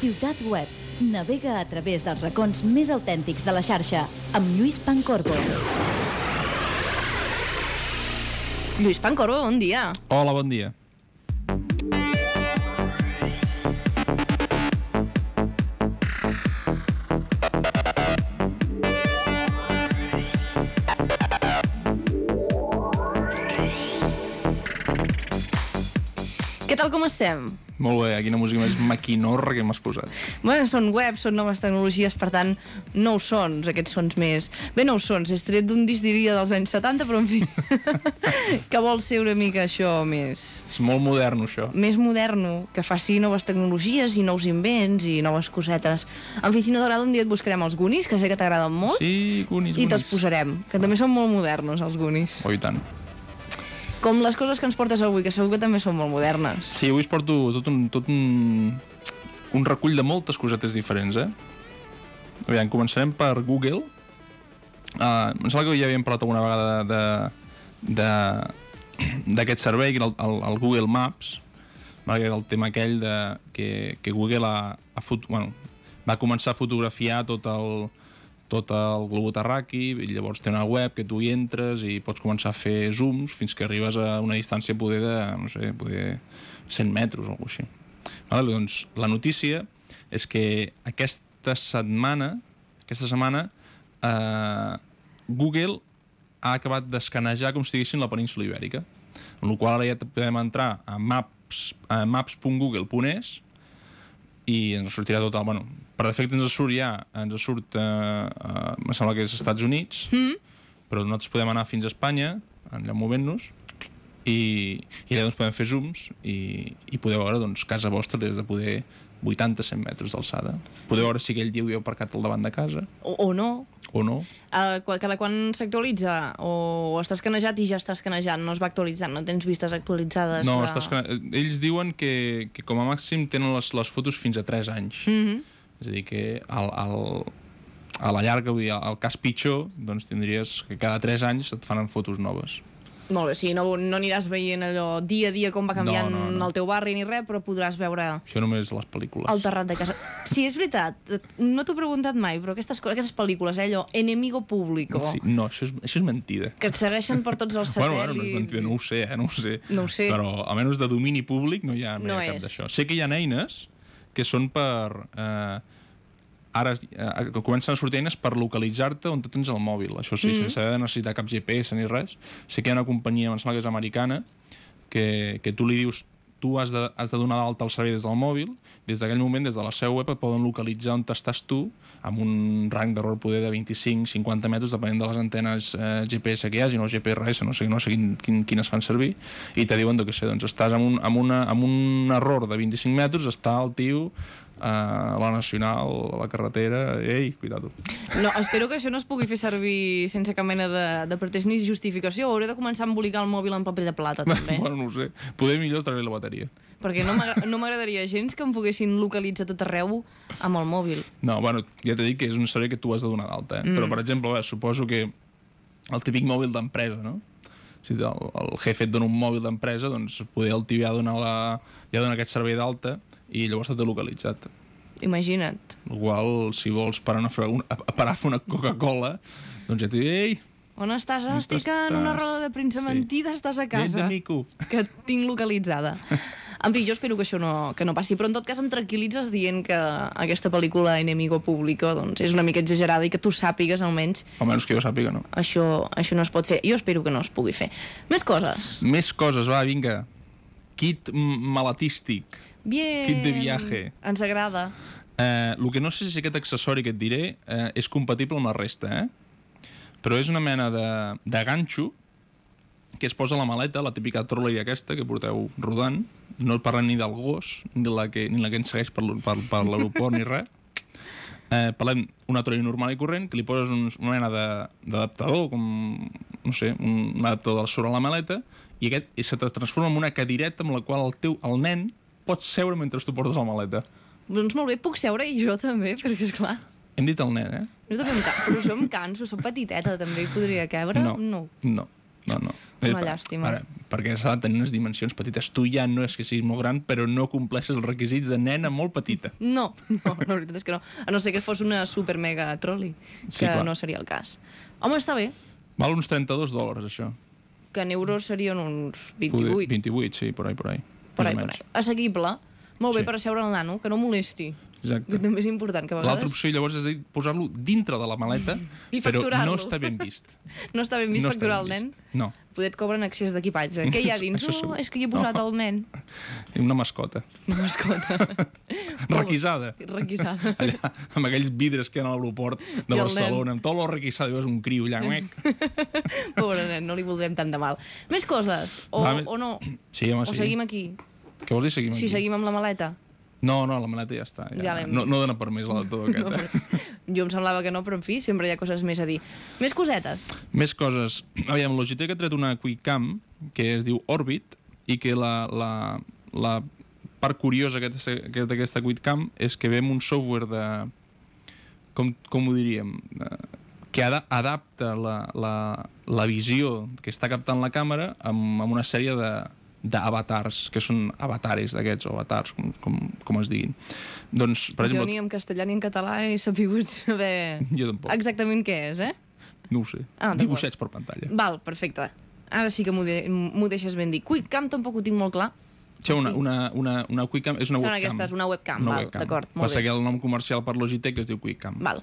Ciutat Web. Navega a través dels racons més autèntics de la xarxa amb Lluís Pancorbo. Lluís Pancorbo, bon dia. Hola, bon dia. Què tal com estem? Molt bé, quina música més maquinorra que m'has posat. Bueno, són webs, són noves tecnologies, per tant, nous sons, aquests sons més... Bé, nous sons, és tret d'un disc, diria, dels anys 70, però en fi, que vol ser una mica això més... És molt modern, això. més moderno, que faci noves tecnologies i nous invents i noves cosetes. En fi, si no t'agrada, un dia et buscarem els Goonies, que sé que t'agraden molt, Sí, Goonies, i te'ls posarem, que també són molt modernos, els Goonies. Oh, i tant. Com les coses que ens portes avui, que segur que també són molt modernes. Sí, avui us porto tot un, tot un, un recull de moltes cosetes diferents, eh? Aviam, començarem per Google. Uh, em sembla que ja havíem parlat alguna vegada de d'aquest servei, que el, el, el Google Maps, que era el tema aquell de, que, que Google ha, ha fot, bueno, va començar a fotografiar tot el, tot el globo i llavors té una web que tu hi entres i pots començar a fer zooms fins que arribes a una distància poder de, no sé, poder 100 metres o alguna cosa així. Vale? Doncs la notícia és que aquesta setmana, aquesta setmana, eh, Google ha acabat d'escanejar com si diguéssim la península ibèrica, amb la qual ara ja podem entrar a maps, a maps.google.es i ens sortirà tot el... Bueno, per defecte ens surt ja, ens surt, eh, eh, em sembla que és Estats Units, Mm? però nosaltres podem anar fins a Espanya, allà movent-nos, i, i allà doncs podem fer zooms i, i podeu veure doncs, casa vostra des de poder 80-100 metres d'alçada. Podeu veure si aquell dia ho heu aparcat al davant de casa O, o no. o no. Uh, cada quan s'actualitza o està escanejat i ja està escanejant, no es va actualitzant, no tens vistes actualitzades. No, de... estàs, ells diuen que, que com a màxim tenen les, les fotos fins a 3 anys. Mm -hmm. És a dir, que al, al, a la llarga, vull dir, al cas pitjor, doncs tindries que cada 3 anys et faran fotos noves. Molt bé, sí, no, no aniràs veient allò dia a dia com va canviant No, no, no. el teu barri ni res, però podràs veure Això només a les pel·lícules. el terrat de casa. Sí, és veritat, no t'ho he preguntat mai, però aquestes, aquestes pel·lícules, eh, allò, Enemigo Público, Sí, no, això és, això és mentida. que et segueixen per tots els Bueno, satèl·lits... bueno, no és mentida, no ho sé, eh, no ho sé. No ho sé. Però almenys de domini públic no hi ha, no hi ha cap d'això. Sé que hi ha eines que són per... Eh, ara eh, comencen a sortir eines per localitzar-te on tens el mòbil. Això sí, sense haver de necessitar cap GPS ni res. Sé que hi ha una companyia, em sembla que és americana, que, que tu li dius tu has de, has de donar d'alta el servei des del mòbil, des d'aquell moment, des de la seva web, et poden localitzar on estàs tu, amb un rang d'error poder de 25-50 metres, depenent de les antenes eh, GPS que hi hagi, no GPRS, no sé, no sé quin, quin, quines fan servir, i te diuen, que sé, doncs estàs amb un, amb, una, amb un error de 25 metres, està el tio a la Nacional, a la carretera, ei, cuidado. No, espero que això no es pugui fer servir sense cap mena de, de pretest ni justificació. Hauré de començar a embolicar el mòbil en paper de plata, també. bueno, no ho sé, poder millor treure la bateria. perquè no m'agra- no m'agradaria gens que em poguessin localitzar tot arreu amb el mòbil. No, bueno, ja t'he dit que és un servei que tu has de donar d'alta, eh? Mm. Però, per exemple, bé, suposo que el típic mòbil d'empresa, no? Si el, el jefe et dona un mòbil d'empresa, doncs poder el tio ja dona, la, ja dona aquest servei d'alta i llavors t'ha localitzat. Imagina't. El qual, si vols parar, una, una, a, parar a fer una Coca-Cola, doncs ja t'he dit, ei, On estàs? On estic en estàs? una roda de premsa Sí. mentida, estàs a ets casa. amico. Que et tinc localitzada. En fi, jo espero que això no, que no passi, però en tot cas em tranquil·litzes dient que aquesta pel·lícula Enemigo Público doncs, és una mica exagerada i que tu sàpigues almenys Almenys que jo sàpiga, no? això, això no es pot fer. Jo espero que no es pugui fer. Més coses. Més coses, va, vinga. Kit malatístic. Bien. Kit de viaje. Ens agrada. Eh, el que no sé si aquest accessori que et diré eh, és compatible amb la resta, eh? Però és una mena de, de ganxo que es posa a la maleta, la típica trolley aquesta que porteu rodant. No parlem ni del gos, ni la que, ni la que ens segueix per, per, per l'aeroport, ni res. Eh, parlem una trolley normal i corrent, que li poses un, una mena de- d'adaptador, com, no sé, un, un adaptador sobre la maleta, i aquest i se te transforma en una cadireta amb la qual el teu, el nen, pot seure mentre tu portes la maleta. Doncs molt bé, puc seure i jo també, perquè és clar. Hem dit el nen, eh? Jo també em canso, però jo em canso, soc petiteta, també hi podria cabre? No. no. No. no, no. Una per- llàstima. Ara, perquè s'ha de tenir unes dimensions petites. Tu ja no és que siguis molt gran, però no compleixes els requisits de nena molt petita. No, no, la veritat és que no. A no ser que fos una super mega trolli, Sí, que clar. no seria el cas. Home, està bé, Val uns 32 dòlars, això. que en euros serien uns Poder- 28. 28, sí, por ahí, por ahí. Per ahí, per ahí. Assequible. Molt bé Sí. per asseure el nano, que no molesti. Exacte. Que també és important, que a L'altra vegades opció llavors és posar-lo dintre de la maleta, I però no està ben vist. no està ben vist no facturar està el ben nen. No, Poder et cobren accés d'equipatge. Què hi ha dins? Això segur. és que hi he posat No. el nen. una mascota. Una mascota. Requisada. Requisada. Allà, amb aquells vidres que hi ha a l'aeroport de I el Barcelona, amb tot lo requisat, i veus un criu allà, uec. Pobre nen, no li voldrem tant de mal. Més coses? O, Va, o no? Sí, home, O sí. seguim aquí? Què vols dir seguim Si aquí? seguim amb la maleta? No, no, la maleta ja està. Ja, Ja no, no dona per més la de tot aquest. No, eh? però... Jo em semblava que no, però en fi, sempre hi ha coses més a dir. Més cosetes. Més coses. Aviam, Logitech ha tret una QuickCam que es diu Orbit i que la, la, la part curiosa d'aquesta aquest, d'aquesta QuickCam és que ve amb un software de... Com, com ho diríem? Eh, que ada adapta la, la, la visió que està captant la càmera amb, amb una sèrie de d'avatars, que són avatares d'aquests, o avatars, com, com, com es diguin. Doncs, per jo exemple... ni en castellà ni en català he sabut saber Jo tampoc. exactament què és, eh? No ho sé. Ah. Dibuixets per pantalla. Val, perfecte. Ara sí que m'ho de deixes ben dir. Quickcam tampoc ho tinc molt clar. Això, una, una, una, una QuickCam és una Són webcam. aquestes, una webcam, val, d'acord, molt Passa bé. que el nom comercial per Logitech es diu QuickCam. Val.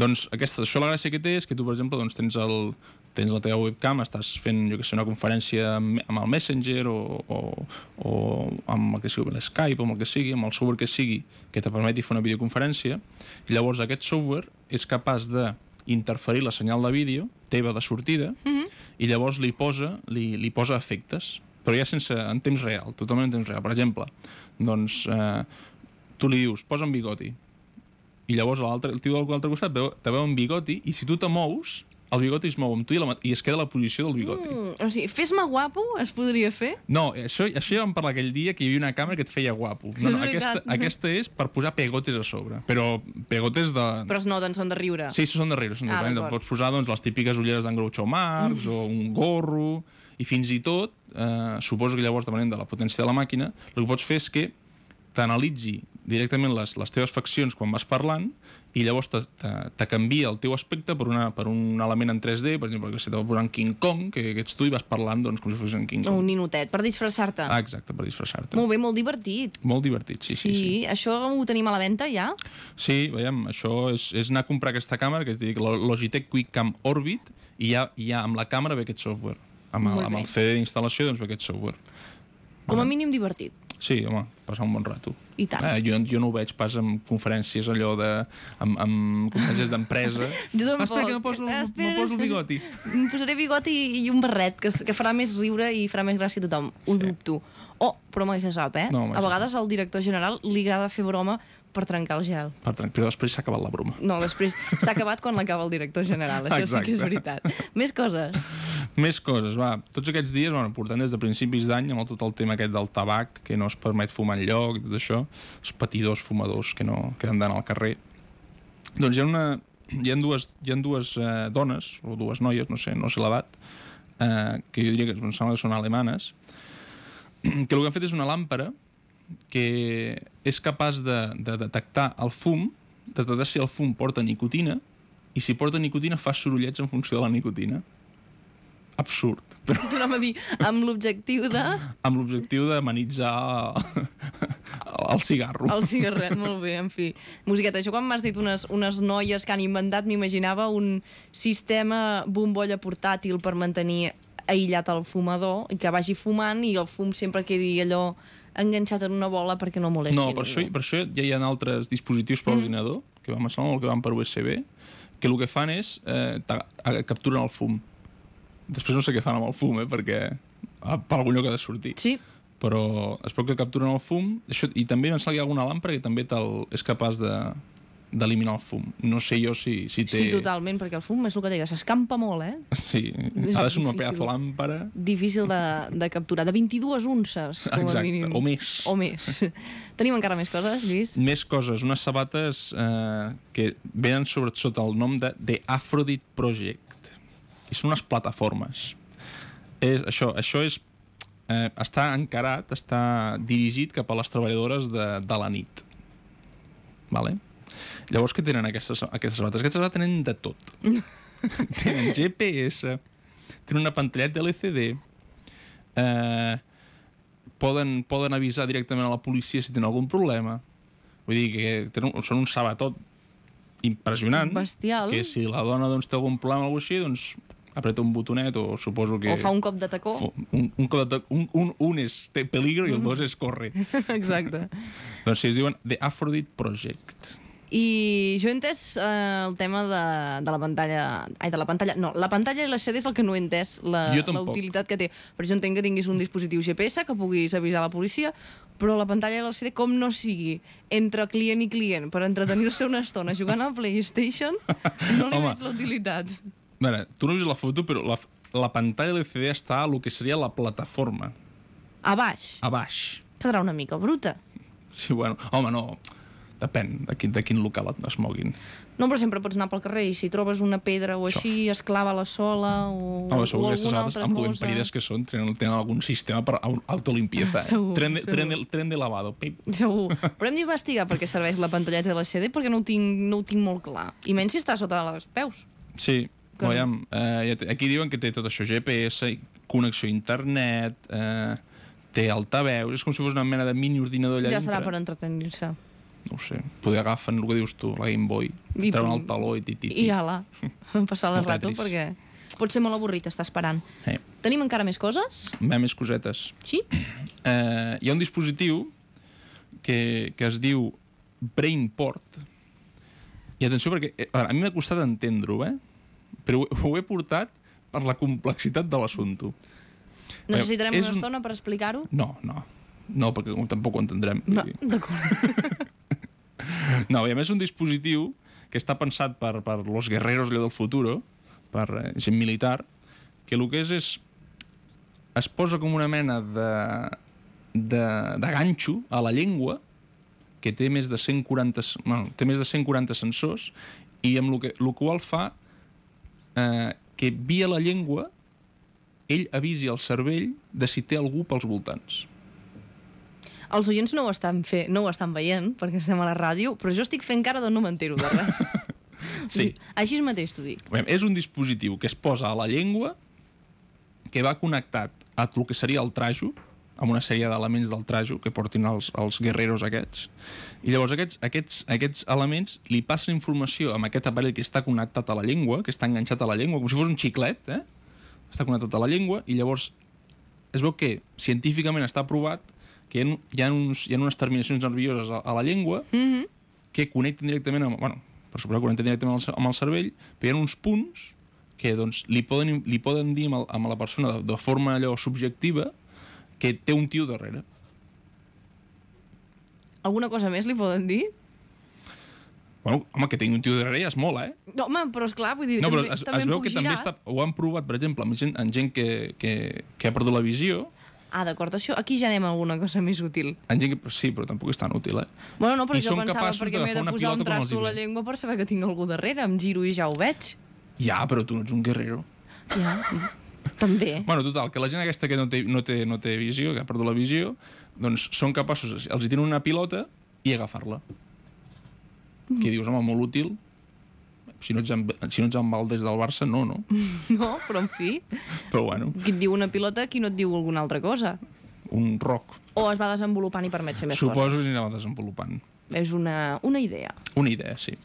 Doncs aquesta, això la gràcia que té és que tu, per exemple, doncs, tens, el, tens la teva webcam, estàs fent, jo que sé, una conferència amb, amb el Messenger o, o, o amb el que sigui, l'Skype, amb el que sigui, amb el software que sigui, que te permeti fer una videoconferència, i llavors aquest software és capaç de interferir la senyal de vídeo teva de sortida Mhm. i llavors li posa, li, li posa efectes però ja sense, en temps real, totalment en temps real. Per exemple, doncs, eh, tu li dius, posa'm bigoti, i llavors l'altre, el tio de l'altre costat veu, te veu amb bigoti, i si tu te mous, el bigoti es mou amb tu i, la, i es queda la posició del bigoti. Mm. Mm, o sigui, fes-me guapo es podria fer? No, això, això ja vam parlar aquell dia que hi havia una càmera que et feia guapo. No, no, aquesta, aquesta és per posar pegotes a sobre, però pegotes de... Però es noten, són de riure. Sí, són de riure, són de Ah, riure. d'acord. Pots posar doncs, les típiques ulleres d'en Groucho Marx o un gorro, i fins i tot, eh, suposo que llavors, depenent de la potència de la màquina, el que pots fer és que t'analitzi directament les, les teves faccions quan vas parlant i llavors te, te, te canvia el teu aspecte per, una, per un element en 3D, per exemple, que se t'ha posant King Kong, que, que ets tu i vas parlant doncs, com si fos en King O Kong. un ninotet, per disfressar-te. Ah, exacte, per disfressar-te. Molt bé, molt divertit. Molt divertit, sí, sí, sí. això ho tenim a la venda ja? Sí, veiem, això és, és anar a comprar aquesta càmera, que et dic, Logitech QuickCam Orbit, i ja, ja amb la càmera ve aquest software. Amb, el, amb el CD d'instal·lació doncs ve aquest software. Com a mínim divertit. Sí, home, passar un bon rato. I tant. Eh, jo, jo no ho veig pas amb conferències allò de... amb, amb conferències d'empresa. Jo tampoc. Espera que me poso, Espera. poso el bigoti. Em posaré bigoti i, i un barret, que, que farà més riure i farà més gràcia a tothom. Ho Sí. dubto. Oh, però mai se sap, eh? No, a vegades al director general li agrada fer broma per trencar el gel. Per tant, però després s'ha acabat la broma. No, després s'ha acabat quan l'acaba el director general. Això sí que és Exacte. veritat. Més coses. Més coses, va. Tots aquests dies, bueno, portant des de principis d'any amb tot el tema aquest del tabac, que no es permet fumar enlloc i tot això, els patidors fumadors que no que han d'anar al carrer. Doncs hi ha, una, hi ha dues, hi ha dues eh, dones, o dues noies, no sé, no sé l'edat, eh, que jo diria que em sembla que són alemanes, que el que han fet és una làmpara que és capaç de, de detectar el fum, de detectar si el fum porta nicotina, i si porta nicotina fa sorollets en funció de la nicotina. Absurd, però Tornem a dir, amb l'objectiu de... amb l'objectiu d'amenitzar el cigarro. El cigarret, molt bé, en fi. Musiqueta, això quan m'has dit unes, unes noies que han inventat, m'imaginava un sistema bombolla portàtil per mantenir aïllat el fumador i que vagi fumant i el fum sempre quedi allò enganxat en una bola perquè no molesti No, per això, per això ja hi ha altres dispositius per Mm. ordinador, que van, que van per USB, que el que fan és eh, capturen el fum. Després no sé què fan amb el fum, eh, perquè ah, per algun lloc ha de sortir. Sí, Però es pot que capturen el fum, això, i també em ha alguna làmpara que també és capaç de d'eliminar el fum. No sé jo si, si té... sí, totalment, perquè el fum és el que deia, s'escampa molt, eh? Sí, És ha de ser una pedazo làmpara. Difícil de, de capturar. De 22 unces, com a Exacte, mínim. o més. O més. Tenim encara més coses, Lluís? Més coses, unes sabates eh, que venen sobre, sota el nom de The Aphrodite Project. I són unes plataformes. És, això, això és, eh, està encarat, està dirigit cap a les treballadores de, de la nit. Vale? Llavors, què tenen aquestes, aquestes sabates? Aquestes sabates tenen de tot. tenen GPS, tenen una pantalleta LCD, eh, poden, poden avisar directament a la policia si tenen algun problema. Vull dir que tenen, són un sabatot impressionant. Bestial. Que si la dona doncs, té algun problema o alguna cosa així, doncs apreta un botonet o suposo que... O fa un cop de tacó. Un, un, cop de tac- un, un, un és té peligro i el dos és corre. Exacte. doncs sí, es diuen The Aphrodite Project. I jo he entès eh, el tema de, de la pantalla... Ai, de la pantalla... No, la pantalla LCD és el que no he entès, la, Jo la utilitat que té. Per això entenc que tinguis un dispositiu GPS que puguis avisar la policia, però la pantalla LCD, com no sigui entre client i client per entretenir-se una estona jugant a PlayStation, no li Home. veig la utilitat. Veure, tu no has vist la foto, però la, la pantalla LCD està a el que seria la plataforma, A baix. a baix. Quedarà una mica bruta. Sí, bueno, home, no, depèn de quin, de quin local et es moguin. No, però sempre pots anar pel carrer i si trobes una pedra o així, es clava la sola o, segur o alguna altra amb lo cosa. impedides que són, tenen, tenen algun sistema per au- autolimpieza. Eh? Segur, tren, de, segur. tren, de, tren de lavado. Pip. Segur. Però hem d'investigar per què serveix la pantalleta de la CD perquè no ho tinc, no ho tinc molt clar. I menys si està sota els peus. Sí, Que- veiem, eh, ja té- aquí diuen que té tot això, GPS, connexió a internet, eh, té altaveu, és com si fos una mena de mini ordinador allà Ja dintre. serà per entretenir-se. No sé, poder agafen el que dius tu, la Game Boy, I- treuen el taló i ti-ti-ti. I ala, passar El rato perquè pot ser molt avorrit estar esperant. Eh, Tenim encara més coses? hi més cosetes. Sí? Eh, hi ha un dispositiu que, que es diu Brainport. I atenció, perquè eh, a mi m'ha costat entendre-ho, eh? Però ho, ho he portat per la complexitat de l'assumpte. Necessitarem és una un- estona per explicar-ho? No, no. No, perquè tampoc ho entendrem. Dir. D'acord. No, i a més és un dispositiu que està pensat per, per los guerreros allò del futuro, per eh, gent militar, que el que és és... es posa com una mena de, de, de ganxo a la llengua que té més de 140, s- bueno, té més de 140 sensors i amb el que, el qual fa eh, que via la llengua ell avisi al cervell de si té algú pels voltants. Els oients no ho, estan fe... no ho estan veient perquè estem a la ràdio, però jo estic fent cara de no m'entero de res. Sí. Així mateix t'ho dic. Veiem, és un dispositiu que es posa a la llengua que va connectat a el que seria el trajo, amb una sèrie d'elements del trajo que portin els, els guerreros aquests. I llavors aquests, aquests, aquests elements li passen informació amb aquest aparell que està connectat a la llengua, que està enganxat a la llengua, com si fos un xiclet, eh? està connectat a la llengua, i llavors es veu que científicament està provat que hi ha, hi ha, uns, hi ha unes terminacions nervioses a, a la llengua Mm -hmm. que connecten directament amb, bueno, per suposar, connecten directament amb el, amb el cervell, però hi ha uns punts que doncs, li, poden, li poden dir amb, el, amb la persona de, de forma allò subjectiva que té un tio darrere. Alguna cosa més li poden dir? Bueno, home, que tingui un tio darrere ja és molt, eh? No, home, però esclar, vull dir, No, però també, es, també es veu que també girar. està, ho han provat, per exemple, amb gent, amb gent que, que, que ha perdut la visió, Ah, d'acord, això, aquí ja anem a alguna cosa més útil. amb gent que, sí, però tampoc és tan útil, eh? Bueno, no, però I jo pensava perquè m'he de posar un trasto a la llengua per saber que tinc algú darrere, em giro i ja ho veig. Ja, però tu no ets un guerrero. Ja, també. Bueno, total, que la gent aquesta que no té, no té, no té visió, que ha perdut la visió, doncs són capaços, els hi tenen una pilota i agafar-la. Que dius, home, molt útil. Si no ets en, si no ets en Valdés del Barça, no, no. No, però en fi, Però bueno, qui et diu una pilota, qui no et diu alguna altra cosa. un rock. O es va desenvolupant i permet fer més Suposo que s'anava desenvolupant. coses. És una, una idea, Una idea, sí.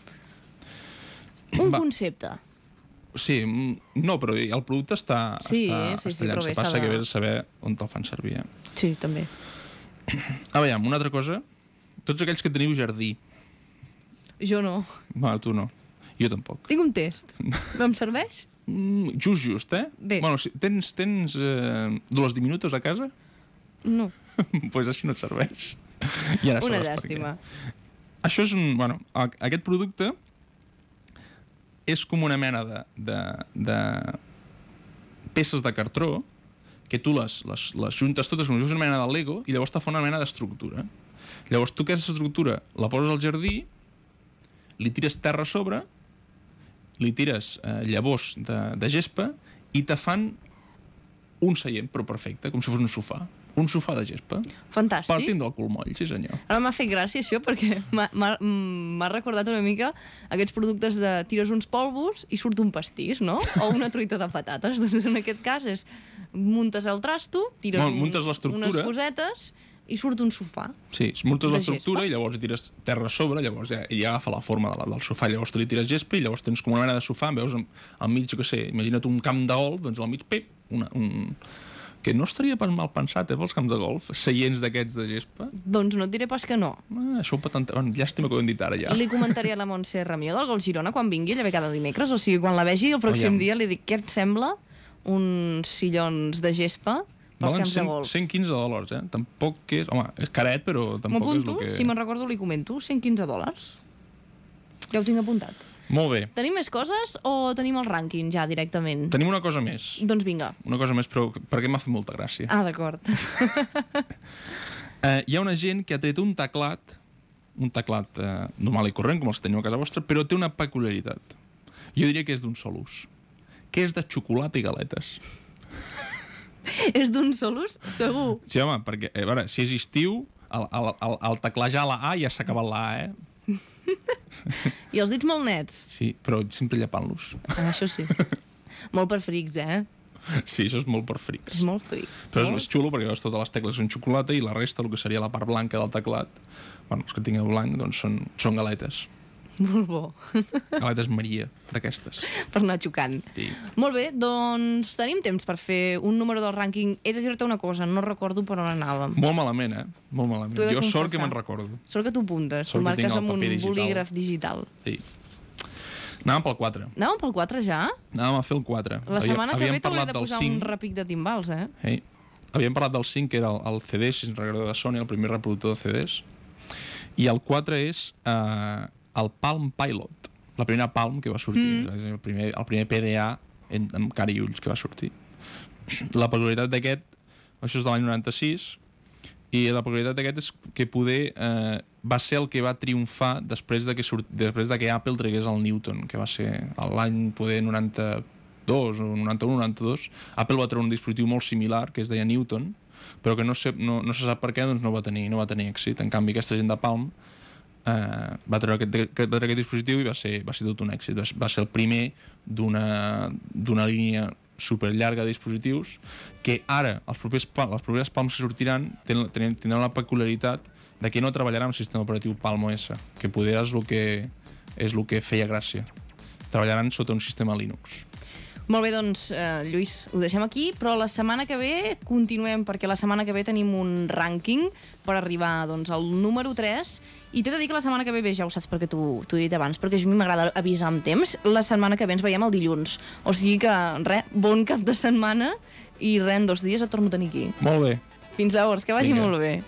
un Va. concepte. Sí, mm, no, però el producte està, Sí, està, sí, sí, està bé, s'ha Passa de- que a saber on te'l fan servir. Eh? Sí, també. Ah, veiem, una altra cosa. Tots aquells que teniu jardí. Jo no. Bueno, tu no. Jo tampoc. Tinc un test. Em serveix? Mm, just, just, eh? Bé. Bueno, si tens, tens eh, dues diminutos a casa? No. Doncs pues així no et serveix. I ara Una llàstima. Això és un... Bueno, a- aquest producte és com una mena de, de, de peces de cartró que tu les, les, les juntes totes com si fos una mena de Lego i llavors te fa una mena d'estructura. Llavors tu aquesta estructura la poses al jardí, li tires terra a sobre, li tires eh, llavors de, de gespa i te fan un seient, però perfecte, com si fos un sofà. Un sofà de gespa. Fantàstic. Partint del colmoll, sí senyor. Ara m'ha fet gràcia això perquè m'ha- m'ha recordat una mica aquests productes de tires uns polvos i surt un pastís, no? O una truita de patates. Doncs en aquest cas és muntes el trasto, tires un- muntes unes cosetes i surt un sofà. Sí, es muntes l'estructura i llavors hi tires terra a sobre, llavors ja, ell agafa la forma de la, del sofà, llavors tu li tires gespa i llavors tens com una mena de sofà, veus al, mig, jo què sé, imagina't un camp de golf, doncs al mig, pep, una, un... que no estaria pas mal pensat, eh, pels camps de golf, seients d'aquests de gespa. Doncs no et diré pas que no. Ah, això ho patent... Bueno, llàstima que ho hem dit ara ja. Li comentaré a la Montse Ramió del Gol Girona quan vingui, ella ve cada dimecres, o sigui, quan la vegi el pròxim Aviam. dia li dic què et sembla uns sillons de gespa Valen camps de 100, golf. 115 dòlars, eh? Tampoc és... Home, és caret, però tampoc és el que... si me'n recordo li comento, 115 dòlars. Ja ho tinc apuntat. Molt bé. Tenim més coses o tenim el rànquing ja directament? Tenim una cosa més. Doncs vinga. Una cosa més, però perquè m'ha fet molta gràcia. Ah, d'acord. Eh, hi ha una gent que ha tret un teclat, un teclat eh, normal i corrent, com els teniu a casa vostra, però té una peculiaritat. Jo diria que és d'un sol ús. Que és de xocolata i galetes. És d'un sol ús? Segur. Sí, home, perquè, eh, a veure, si és estiu, al, al, al, al teclejar la A ja s'ha acabat la A, eh? I els dits molt nets? Sí, però sempre llepant-los. Ah, això sí. molt per frics, eh? Sí, això és molt per frics. És molt fric. Però és, és xulo perquè veus totes les tecles són xocolata i la resta, el que seria la part blanca del teclat, bueno, els que tingueu blanc, doncs són, són galetes. Molt bo. Galetes Maria, d'aquestes. per anar xocant. Sí. Molt bé, doncs tenim temps per fer un número del rànquing. He de dir-te una cosa, no recordo per on anàvem. Molt malament, eh? Molt malament. Jo sort que confessar. me'n recordo. Sort que tu apuntes, Sort tu marques amb un digital. bolígraf digital. Sí. Anàvem pel 4. Anàvem pel 4 ja? Anàvem a fer el 4. La setmana que ve t'hauré parlat de posar 5. un repic de timbals, eh? Hey. Havíem parlat del 5, que era el, el CD, si ens de Sony, el primer reproductor de CDs. I el 4 és eh, el Palm Pilot, la primera Palm que va sortir, Mm. el, primer, el primer PDA en, amb cara i ulls que va sortir. La peculiaritat d'aquest, això és de l'any 96, i la peculiaritat d'aquest és que poder eh, va ser el que va triomfar després de que, surt, després de que Apple tregués el Newton, que va ser l'any poder 92 o 91-92. Apple va treure un dispositiu molt similar, que es deia Newton, però que no, sé, no, no se sap per què doncs no va tenir, no va tenir èxit. En canvi, aquesta gent de Palm eh, va treure aquest, va treure aquest dispositiu i va ser, va ser tot un èxit. Va, ser- el primer d'una línia super llarga de dispositius que ara, els propers, les properes Palms que sortiran tenen, tindran la peculiaritat de que no treballarà amb sistema operatiu Palm OS, que poder és el que, és el que feia gràcia. Treballaran sota un sistema Linux. Molt bé, doncs, eh, Lluís, ho deixem aquí, però la setmana que ve continuem, perquè la setmana que ve tenim un rànquing per arribar doncs, al número 3, i t'he de dir que la setmana que ve, bé, ja ho saps perquè t'ho he dit abans, perquè a mi m'agrada avisar amb temps, la setmana que ve ens veiem el dilluns. O sigui que, res, bon cap de setmana, i res, en dos dies et torno a tenir aquí. Molt bé. Fins llavors, que vagi Vinga. molt bé.